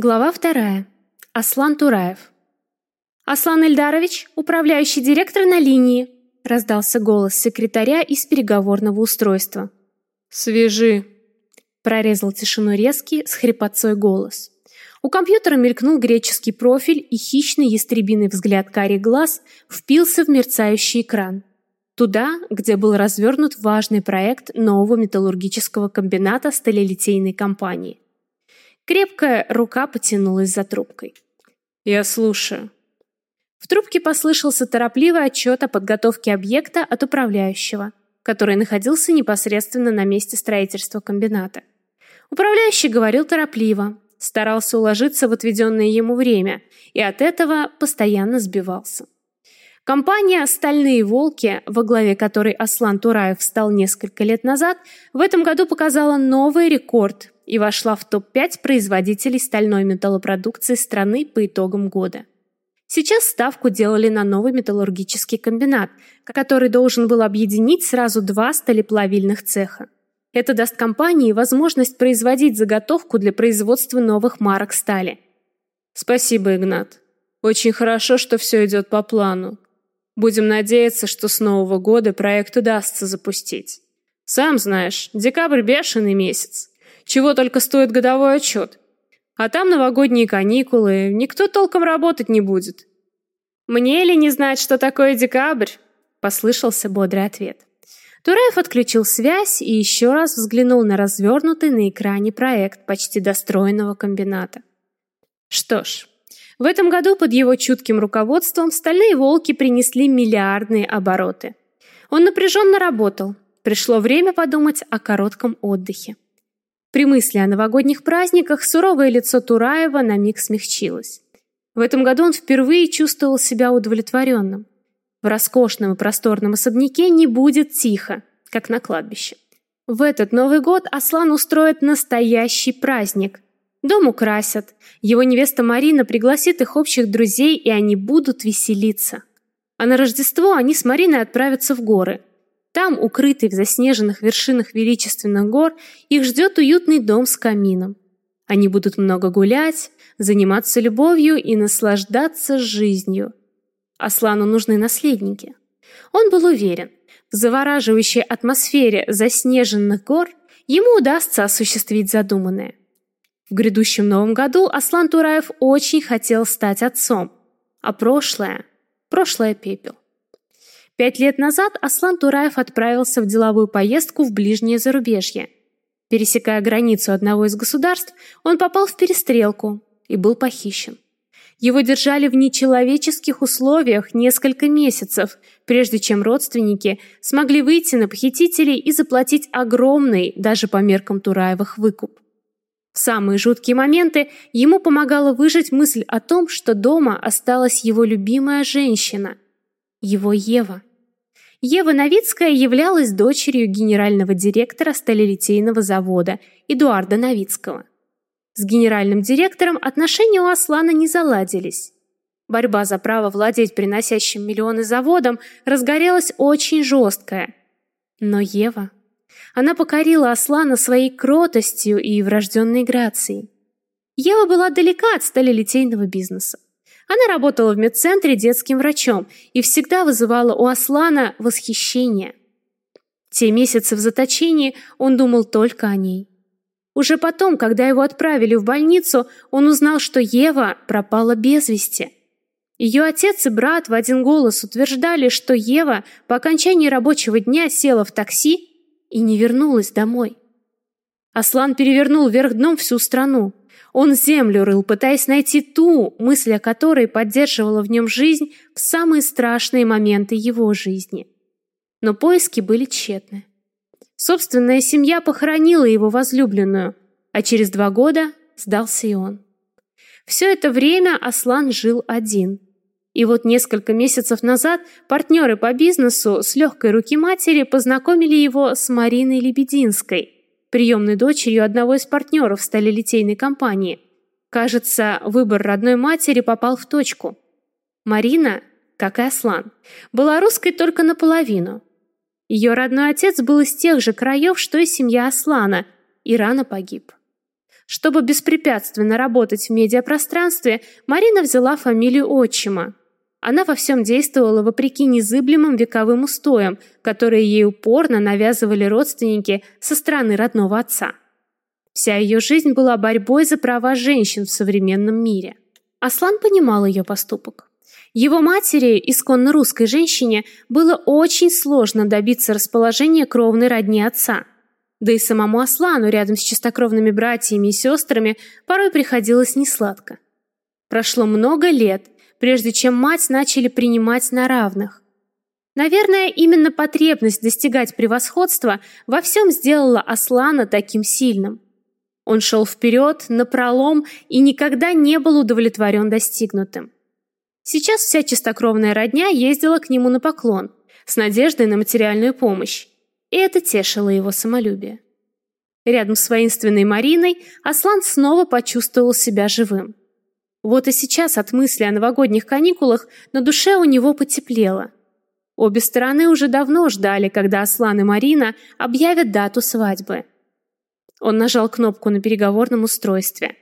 Глава вторая. Аслан Тураев. «Аслан Эльдарович, управляющий директор на линии», раздался голос секретаря из переговорного устройства. «Свяжи», прорезал тишину резкий с хрипотцой голос. У компьютера мелькнул греческий профиль, и хищный ястребиный взгляд карих глаз впился в мерцающий экран. Туда, где был развернут важный проект нового металлургического комбината сталелитейной компании. Крепкая рука потянулась за трубкой. «Я слушаю». В трубке послышался торопливый отчет о подготовке объекта от управляющего, который находился непосредственно на месте строительства комбината. Управляющий говорил торопливо, старался уложиться в отведенное ему время и от этого постоянно сбивался. Компания «Стальные волки», во главе которой Аслан Тураев стал несколько лет назад, в этом году показала новый рекорд и вошла в топ-5 производителей стальной металлопродукции страны по итогам года. Сейчас ставку делали на новый металлургический комбинат, который должен был объединить сразу два сталеплавильных цеха. Это даст компании возможность производить заготовку для производства новых марок стали. Спасибо, Игнат. Очень хорошо, что все идет по плану. Будем надеяться, что с Нового года проект удастся запустить. Сам знаешь, декабрь бешеный месяц. Чего только стоит годовой отчет. А там новогодние каникулы, никто толком работать не будет. Мне ли не знать, что такое декабрь? Послышался бодрый ответ. Тураев отключил связь и еще раз взглянул на развернутый на экране проект почти достроенного комбината. Что ж, в этом году под его чутким руководством стальные волки принесли миллиардные обороты. Он напряженно работал. Пришло время подумать о коротком отдыхе. При мысли о новогодних праздниках суровое лицо Тураева на миг смягчилось. В этом году он впервые чувствовал себя удовлетворенным. В роскошном и просторном особняке не будет тихо, как на кладбище. В этот Новый год Аслан устроит настоящий праздник. Дом украсят. Его невеста Марина пригласит их общих друзей, и они будут веселиться. А на Рождество они с Мариной отправятся в горы. Там, укрытый в заснеженных вершинах величественных гор, их ждет уютный дом с камином. Они будут много гулять, заниматься любовью и наслаждаться жизнью. Аслану нужны наследники. Он был уверен, в завораживающей атмосфере заснеженных гор ему удастся осуществить задуманное. В грядущем новом году Аслан Тураев очень хотел стать отцом, а прошлое, прошлое пепел. Пять лет назад Аслан Тураев отправился в деловую поездку в ближнее зарубежье. Пересекая границу одного из государств, он попал в перестрелку и был похищен. Его держали в нечеловеческих условиях несколько месяцев, прежде чем родственники смогли выйти на похитителей и заплатить огромный, даже по меркам Тураевых, выкуп. В самые жуткие моменты ему помогала выжить мысль о том, что дома осталась его любимая женщина, его Ева. Ева Новицкая являлась дочерью генерального директора сталелитейного завода Эдуарда Новицкого. С генеральным директором отношения у Аслана не заладились. Борьба за право владеть приносящим миллионы заводом разгорелась очень жесткая. Но Ева... Она покорила Аслана своей кротостью и врожденной грацией. Ева была далека от сталелитейного бизнеса. Она работала в медцентре детским врачом и всегда вызывала у Аслана восхищение. Те месяцы в заточении он думал только о ней. Уже потом, когда его отправили в больницу, он узнал, что Ева пропала без вести. Ее отец и брат в один голос утверждали, что Ева по окончании рабочего дня села в такси и не вернулась домой. Аслан перевернул вверх дном всю страну. Он землю рыл, пытаясь найти ту, мысль о которой поддерживала в нем жизнь в самые страшные моменты его жизни. Но поиски были тщетны. Собственная семья похоронила его возлюбленную, а через два года сдался и он. Все это время Аслан жил один. И вот несколько месяцев назад партнеры по бизнесу с легкой руки матери познакомили его с Мариной Лебединской – приемной дочерью одного из партнеров сталелитейной компании. Кажется, выбор родной матери попал в точку. Марина, как и Аслан, была русской только наполовину. Ее родной отец был из тех же краев, что и семья Аслана, и рано погиб. Чтобы беспрепятственно работать в медиапространстве, Марина взяла фамилию отчима. Она во всем действовала вопреки незыблемым вековым устоям, которые ей упорно навязывали родственники со стороны родного отца. Вся ее жизнь была борьбой за права женщин в современном мире. Аслан понимал ее поступок. Его матери, исконно русской женщине, было очень сложно добиться расположения кровной родни отца. Да и самому Аслану рядом с чистокровными братьями и сестрами порой приходилось несладко. Прошло много лет, прежде чем мать начали принимать на равных. Наверное, именно потребность достигать превосходства во всем сделала Аслана таким сильным. Он шел вперед, напролом и никогда не был удовлетворен достигнутым. Сейчас вся чистокровная родня ездила к нему на поклон, с надеждой на материальную помощь, и это тешило его самолюбие. Рядом с воинственной Мариной Аслан снова почувствовал себя живым. Вот и сейчас от мысли о новогодних каникулах на душе у него потеплело. Обе стороны уже давно ждали, когда Аслан и Марина объявят дату свадьбы. Он нажал кнопку на переговорном устройстве.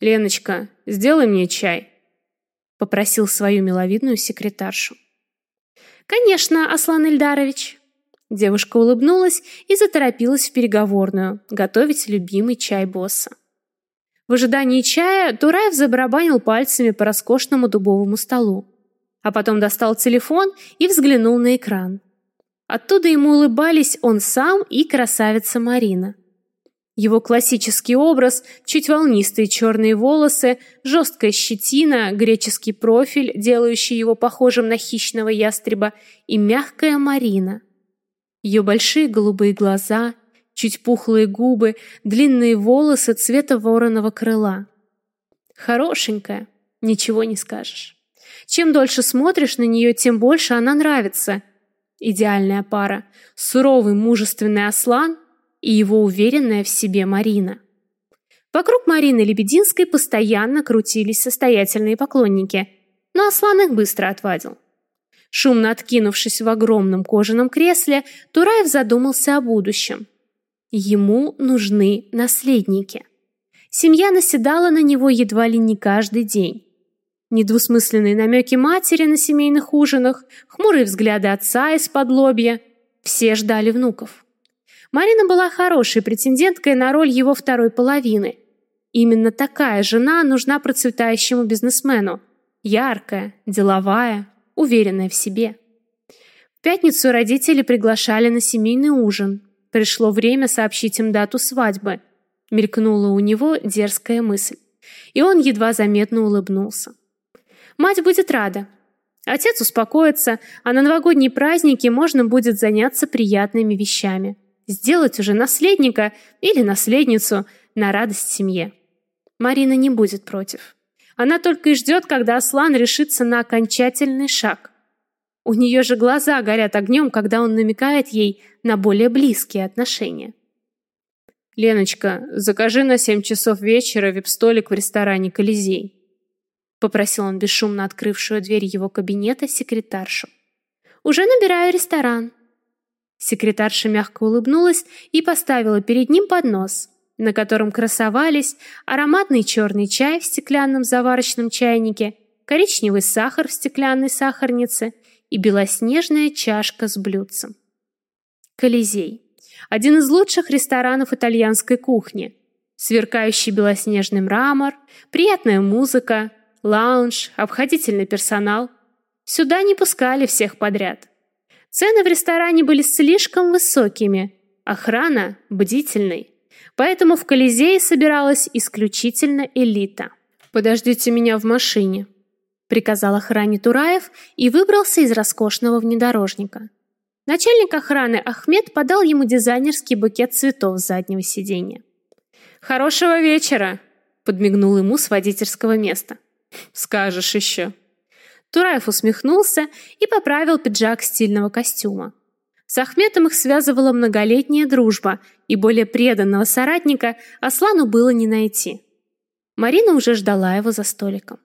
«Леночка, сделай мне чай», — попросил свою миловидную секретаршу. «Конечно, Аслан Ильдарович». Девушка улыбнулась и заторопилась в переговорную, готовить любимый чай босса. В ожидании чая Тураев забарабанил пальцами по роскошному дубовому столу, а потом достал телефон и взглянул на экран. Оттуда ему улыбались он сам и красавица Марина. Его классический образ, чуть волнистые черные волосы, жесткая щетина, греческий профиль, делающий его похожим на хищного ястреба, и мягкая Марина. Ее большие голубые глаза, чуть пухлые губы, длинные волосы цвета вороного крыла. Хорошенькая, ничего не скажешь. Чем дольше смотришь на нее, тем больше она нравится. Идеальная пара. Суровый мужественный Аслан и его уверенная в себе Марина. Вокруг Марины Лебединской постоянно крутились состоятельные поклонники, но Аслан их быстро отвадил. Шумно откинувшись в огромном кожаном кресле, Тураев задумался о будущем. Ему нужны наследники. Семья наседала на него едва ли не каждый день. Недвусмысленные намеки матери на семейных ужинах, хмурые взгляды отца из-под лобья. Все ждали внуков. Марина была хорошей претенденткой на роль его второй половины. Именно такая жена нужна процветающему бизнесмену. Яркая, деловая, уверенная в себе. В пятницу родители приглашали на семейный ужин. Пришло время сообщить им дату свадьбы. Мелькнула у него дерзкая мысль. И он едва заметно улыбнулся. Мать будет рада. Отец успокоится, а на новогодние праздники можно будет заняться приятными вещами. Сделать уже наследника или наследницу на радость семье. Марина не будет против. Она только и ждет, когда Аслан решится на окончательный шаг. У нее же глаза горят огнем, когда он намекает ей на более близкие отношения. «Леночка, закажи на семь часов вечера вип-столик в ресторане «Колизей», попросил он бесшумно открывшую дверь его кабинета секретаршу. «Уже набираю ресторан». Секретарша мягко улыбнулась и поставила перед ним поднос, на котором красовались ароматный черный чай в стеклянном заварочном чайнике, коричневый сахар в стеклянной сахарнице и белоснежная чашка с блюдцем. Колизей. Один из лучших ресторанов итальянской кухни. Сверкающий белоснежный мрамор, приятная музыка, лаунж, обходительный персонал. Сюда не пускали всех подряд. Цены в ресторане были слишком высокими, охрана бдительной. Поэтому в Колизее собиралась исключительно элита. «Подождите меня в машине», — приказал охране Тураев и выбрался из роскошного внедорожника. Начальник охраны Ахмед подал ему дизайнерский букет цветов с заднего сиденья. «Хорошего вечера!» — подмигнул ему с водительского места. «Скажешь еще!» Тураев усмехнулся и поправил пиджак стильного костюма. С Ахметом их связывала многолетняя дружба, и более преданного соратника Аслану было не найти. Марина уже ждала его за столиком.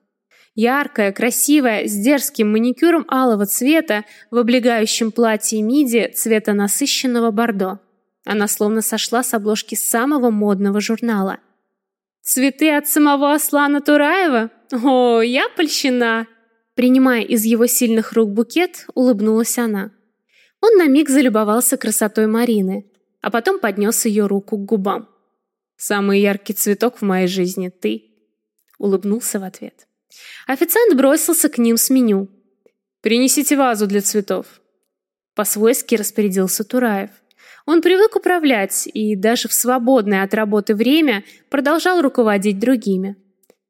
Яркая, красивая, с дерзким маникюром алого цвета, в облегающем платье миди цвета насыщенного бордо. Она словно сошла с обложки самого модного журнала. Цветы от самого Аслана Тураева? О, я польщена!» Принимая из его сильных рук букет, улыбнулась она. Он на миг залюбовался красотой Марины, а потом поднес ее руку к губам. «Самый яркий цветок в моей жизни — ты!» Улыбнулся в ответ. Официант бросился к ним с меню. «Принесите вазу для цветов». По-свойски распорядился Тураев. Он привык управлять и даже в свободное от работы время продолжал руководить другими.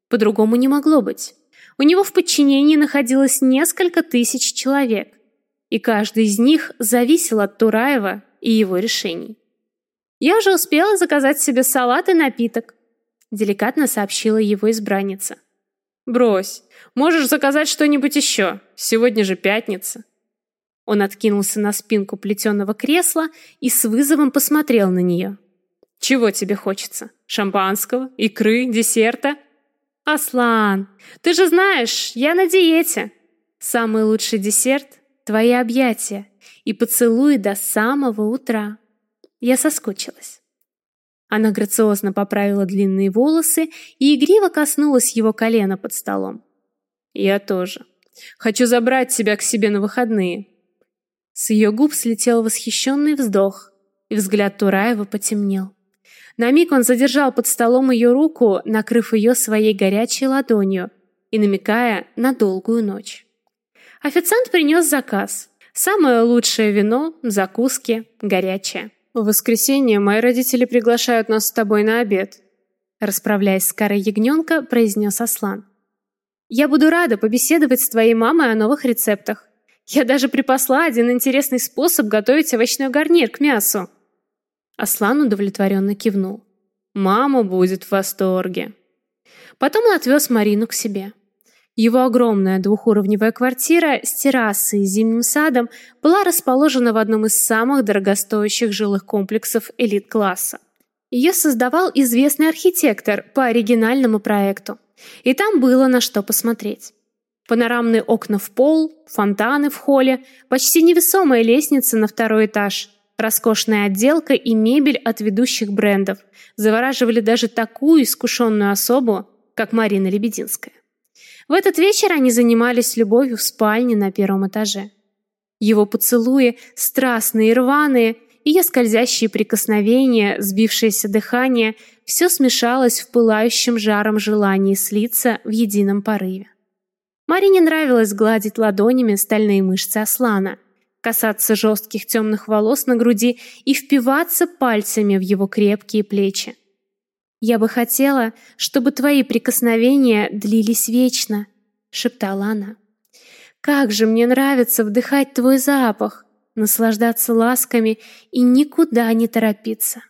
По-другому не могло быть. У него в подчинении находилось несколько тысяч человек, и каждый из них зависел от Тураева и его решений. «Я уже успела заказать себе салат и напиток», деликатно сообщила его избранница. «Брось, можешь заказать что-нибудь еще, сегодня же пятница». Он откинулся на спинку плетеного кресла и с вызовом посмотрел на нее. «Чего тебе хочется? Шампанского? Икры? Десерта?» «Аслан, ты же знаешь, я на диете. Самый лучший десерт — твои объятия и поцелуи до самого утра. Я соскучилась». Она грациозно поправила длинные волосы и игриво коснулась его колена под столом. «Я тоже. Хочу забрать тебя к себе на выходные». С ее губ слетел восхищенный вздох, и взгляд Тураева потемнел. На миг он задержал под столом ее руку, накрыв ее своей горячей ладонью и намекая на долгую ночь. Официант принес заказ. Самое лучшее вино, закуски, горячее. «В воскресенье мои родители приглашают нас с тобой на обед», расправляясь с карой ягненка, произнес Аслан. «Я буду рада побеседовать с твоей мамой о новых рецептах. Я даже припасла один интересный способ готовить овощной гарнир к мясу». Аслан удовлетворенно кивнул. «Мама будет в восторге». Потом он отвез Марину к себе. Его огромная двухуровневая квартира с террасой и зимним садом была расположена в одном из самых дорогостоящих жилых комплексов элит-класса. Ее создавал известный архитектор по оригинальному проекту. И там было на что посмотреть. Панорамные окна в пол, фонтаны в холле, почти невесомая лестница на второй этаж – Роскошная отделка и мебель от ведущих брендов завораживали даже такую искушенную особу, как Марина Лебединская. В этот вечер они занимались любовью в спальне на первом этаже. Его поцелуи, страстные и рваные, ее скользящие прикосновения, сбившееся дыхание – все смешалось в пылающем жаром желании слиться в едином порыве. Марине нравилось гладить ладонями стальные мышцы Аслана – касаться жестких темных волос на груди и впиваться пальцами в его крепкие плечи. «Я бы хотела, чтобы твои прикосновения длились вечно», — шептала она. «Как же мне нравится вдыхать твой запах, наслаждаться ласками и никуда не торопиться».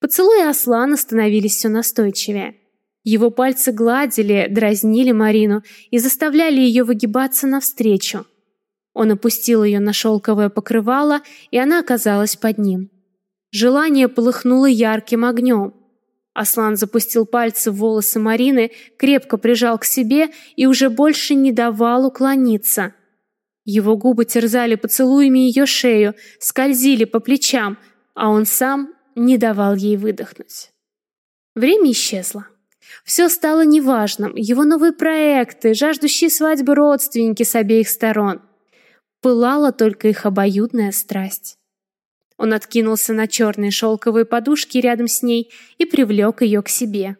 Поцелуи Аслана становились все настойчивее. Его пальцы гладили, дразнили Марину и заставляли ее выгибаться навстречу. Он опустил ее на шелковое покрывало, и она оказалась под ним. Желание полыхнуло ярким огнем. Аслан запустил пальцы в волосы Марины, крепко прижал к себе и уже больше не давал уклониться. Его губы терзали поцелуями ее шею, скользили по плечам, а он сам не давал ей выдохнуть. Время исчезло. Все стало неважным, его новые проекты, жаждущие свадьбы родственники с обеих сторон пылала только их обоюдная страсть. Он откинулся на черные шелковые подушки рядом с ней и привлек ее к себе.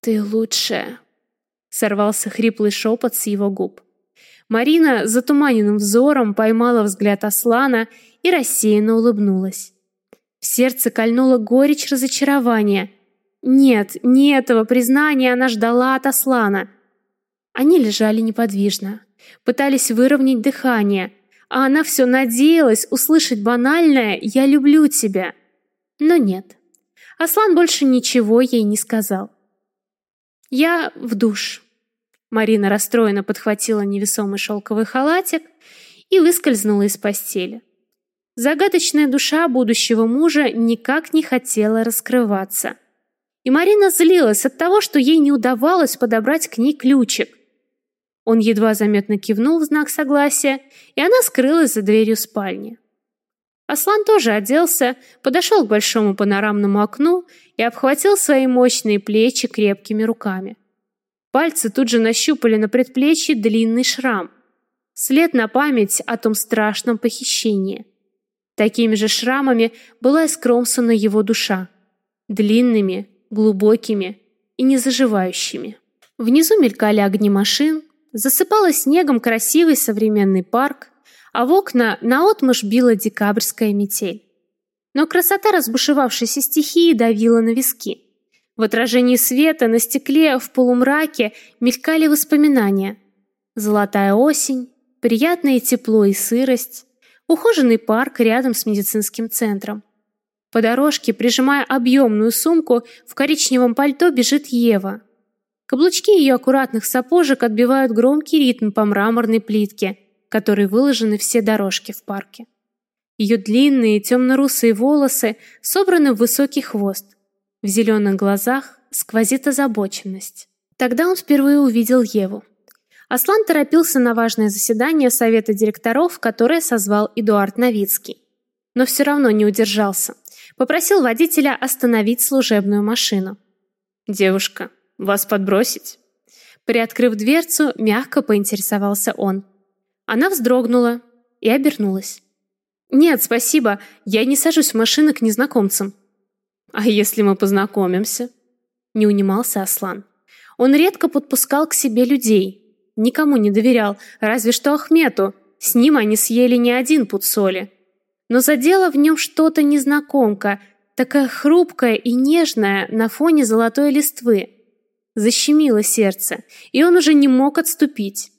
«Ты лучшая!» — сорвался хриплый шепот с его губ. Марина затуманенным взором поймала взгляд Аслана и рассеянно улыбнулась. В сердце кольнула горечь разочарования. Нет, не этого признания она ждала от Аслана. Они лежали неподвижно пытались выровнять дыхание, а она все надеялась услышать банальное «я люблю тебя». Но нет. Аслан больше ничего ей не сказал. «Я в душ». Марина расстроенно подхватила невесомый шелковый халатик и выскользнула из постели. Загадочная душа будущего мужа никак не хотела раскрываться. И Марина злилась от того, что ей не удавалось подобрать к ней ключик. Он едва заметно кивнул в знак согласия, и она скрылась за дверью спальни. Аслан тоже оделся, подошел к большому панорамному окну и обхватил свои мощные плечи крепкими руками. Пальцы тут же нащупали на предплечье длинный шрам. След на память о том страшном похищении. Такими же шрамами была искромсана его душа. Длинными, глубокими и незаживающими. Внизу мелькали огни машин, засыпала снегом красивый современный парк, а в окна наотмашь била декабрьская метель. Но красота разбушевавшейся стихии давила на виски. В отражении света на стекле в полумраке мелькали воспоминания. Золотая осень, приятное тепло и сырость, ухоженный парк рядом с медицинским центром. По дорожке, прижимая объемную сумку, в коричневом пальто бежит Ева. Каблучки ее аккуратных сапожек отбивают громкий ритм по мраморной плитке, которой выложены все дорожки в парке. Ее длинные темно-русые волосы собраны в высокий хвост. В зеленых глазах сквозит озабоченность. Тогда он впервые увидел Еву. Аслан торопился на важное заседание совета директоров, которое созвал Эдуард Новицкий. Но все равно не удержался. Попросил водителя остановить служебную машину. «Девушка, вас подбросить?» Приоткрыв дверцу, мягко поинтересовался он. Она вздрогнула и обернулась. «Нет, спасибо, я не сажусь в машины к незнакомцам». «А если мы познакомимся?» Не унимался Аслан. Он редко подпускал к себе людей. Никому не доверял, разве что Ахмету. С ним они съели не один пуд соли. Но задело в нем что-то незнакомка, такая хрупкая и нежная на фоне золотой листвы. Защемило сердце, и он уже не мог отступить.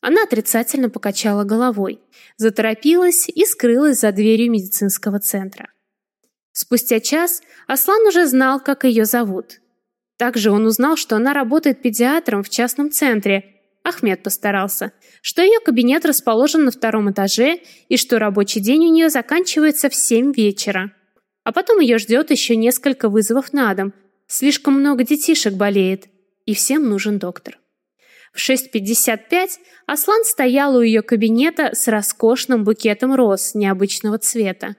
Она отрицательно покачала головой, заторопилась и скрылась за дверью медицинского центра. Спустя час Аслан уже знал, как ее зовут. Также он узнал, что она работает педиатром в частном центре. Ахмед постарался, что ее кабинет расположен на втором этаже и что рабочий день у нее заканчивается в 7 вечера. А потом ее ждет еще несколько вызовов на дом. Слишком много детишек болеет, и всем нужен доктор. В 6.55 Аслан стоял у ее кабинета с роскошным букетом роз необычного цвета.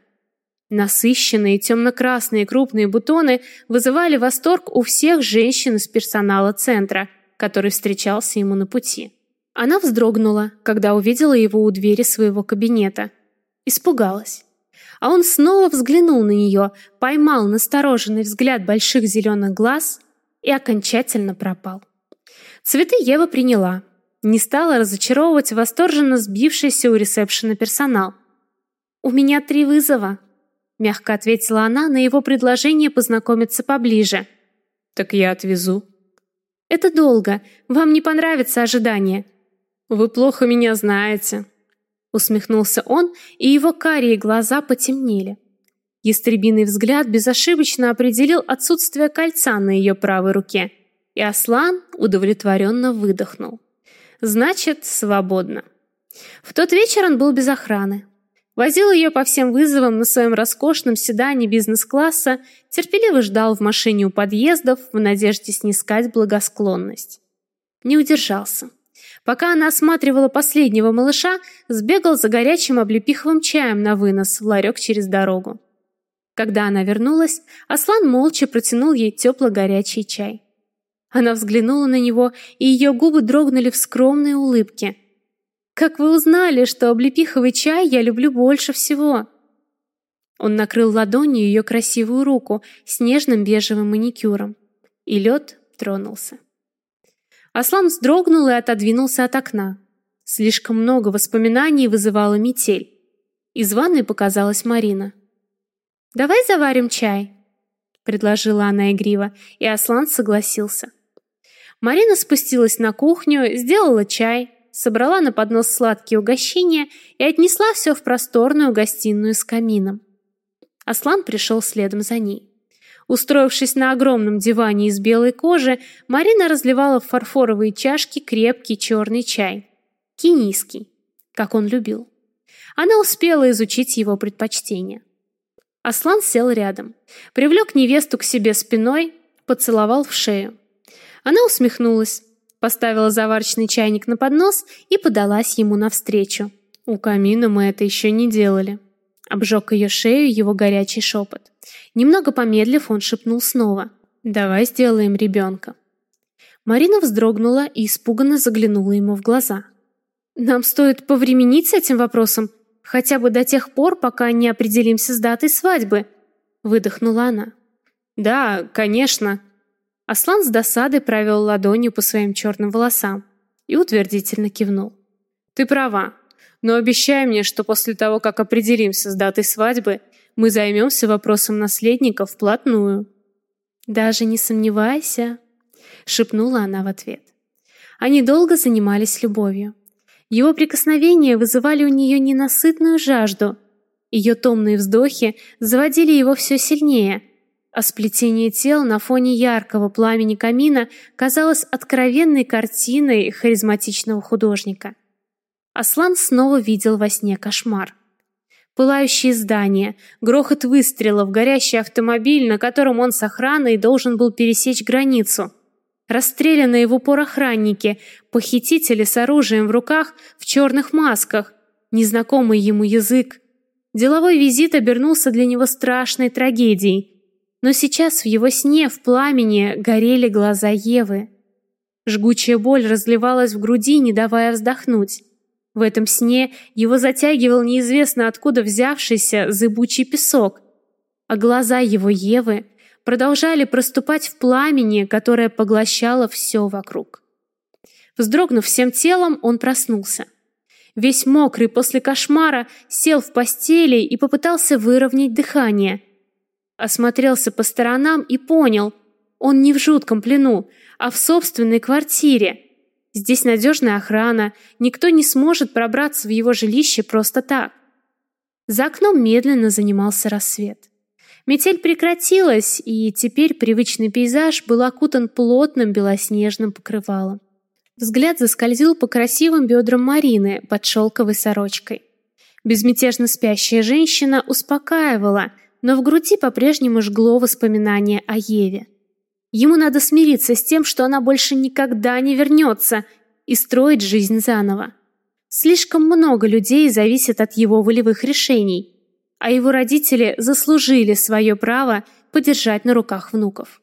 Насыщенные темно-красные крупные бутоны вызывали восторг у всех женщин из персонала центра, который встречался ему на пути. Она вздрогнула, когда увидела его у двери своего кабинета. Испугалась. А он снова взглянул на нее, поймал настороженный взгляд больших зеленых глаз и окончательно пропал. Цветы Ева приняла. Не стала разочаровывать восторженно сбившийся у ресепшена персонал. «У меня три вызова», — мягко ответила она на его предложение познакомиться поближе. «Так я отвезу». «Это долго. Вам не понравится ожидание». «Вы плохо меня знаете», — усмехнулся он, и его карие глаза потемнели. Ястребиный взгляд безошибочно определил отсутствие кольца на ее правой руке — и Аслан удовлетворенно выдохнул. Значит, свободно. В тот вечер он был без охраны. Возил ее по всем вызовам на своем роскошном седане бизнес-класса, терпеливо ждал в машине у подъездов в надежде снискать благосклонность. Не удержался. Пока она осматривала последнего малыша, сбегал за горячим облепиховым чаем на вынос в ларек через дорогу. Когда она вернулась, Аслан молча протянул ей тепло-горячий чай. Она взглянула на него, и ее губы дрогнули в скромной улыбке. «Как вы узнали, что облепиховый чай я люблю больше всего?» Он накрыл ладонью ее красивую руку с нежным бежевым маникюром, и лед тронулся. Аслан вздрогнул и отодвинулся от окна. Слишком много воспоминаний вызывала метель. Из ванной показалась Марина. «Давай заварим чай», — предложила она игриво, и Аслан согласился. Марина спустилась на кухню, сделала чай, собрала на поднос сладкие угощения и отнесла все в просторную гостиную с камином. Аслан пришел следом за ней. Устроившись на огромном диване из белой кожи, Марина разливала в фарфоровые чашки крепкий черный чай. Кенийский, как он любил. Она успела изучить его предпочтения. Аслан сел рядом, привлек невесту к себе спиной, поцеловал в шею. Она усмехнулась, поставила заварочный чайник на поднос и подалась ему навстречу. У камина мы это еще не делали. Обжег ее шею его горячий шепот. Немного помедлив, он шепнул снова. «Давай сделаем ребенка». Марина вздрогнула и испуганно заглянула ему в глаза. «Нам стоит повременить с этим вопросом, хотя бы до тех пор, пока не определимся с датой свадьбы», выдохнула она. «Да, конечно». Аслан с досадой провел ладонью по своим черным волосам и утвердительно кивнул. «Ты права, но обещай мне, что после того, как определимся с датой свадьбы, мы займемся вопросом наследников вплотную». «Даже не сомневайся», — шепнула она в ответ. Они долго занимались любовью. Его прикосновения вызывали у нее ненасытную жажду. Ее томные вздохи заводили его все сильнее, а сплетение тел на фоне яркого пламени камина казалось откровенной картиной харизматичного художника. Аслан снова видел во сне кошмар. Пылающие здания, грохот выстрелов, горящий автомобиль, на котором он с охраной должен был пересечь границу. Расстрелянные в упор охранники, похитители с оружием в руках в черных масках, незнакомый ему язык. Деловой визит обернулся для него страшной трагедией. Но сейчас в его сне в пламени горели глаза Евы. Жгучая боль разливалась в груди, не давая вздохнуть. В этом сне его затягивал неизвестно откуда взявшийся зыбучий песок, а глаза его Евы продолжали проступать в пламени, которое поглощало все вокруг. Вздрогнув всем телом, он проснулся. Весь мокрый после кошмара, сел в постели и попытался выровнять дыхание. Осмотрелся по сторонам и понял, он не в жутком плену, а в собственной квартире. Здесь надежная охрана, никто не сможет пробраться в его жилище просто так. За окном медленно занимался рассвет. Метель прекратилась, и теперь привычный пейзаж был окутан плотным белоснежным покрывалом. Взгляд заскользил по красивым бедрам Марины под шелковой сорочкой. Безмятежно спящая женщина успокаивала, но в груди по-прежнему жгло воспоминание о Еве. Ему надо смириться с тем, что она больше никогда не вернется, и строить жизнь заново. Слишком много людей зависит от его волевых решений, а его родители заслужили свое право подержать на руках внуков.